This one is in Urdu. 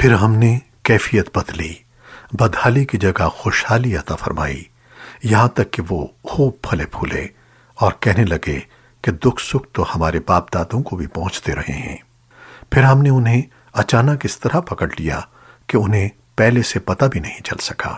پھر ہم نے کیفیت بدلی۔ بدحالی کی جگہ خوشحالی عطا فرمائی۔ یہاں تک کہ وہ خوب پھلے پھولے اور کہنے لگے کہ دکھ سکھ تو ہمارے باپ دادوں کو بھی پہنچتے رہے ہیں۔ پھر ہم نے انہیں اچانک اس طرح پکڑ لیا کہ انہیں پہلے سے پتہ بھی نہیں چل سکا۔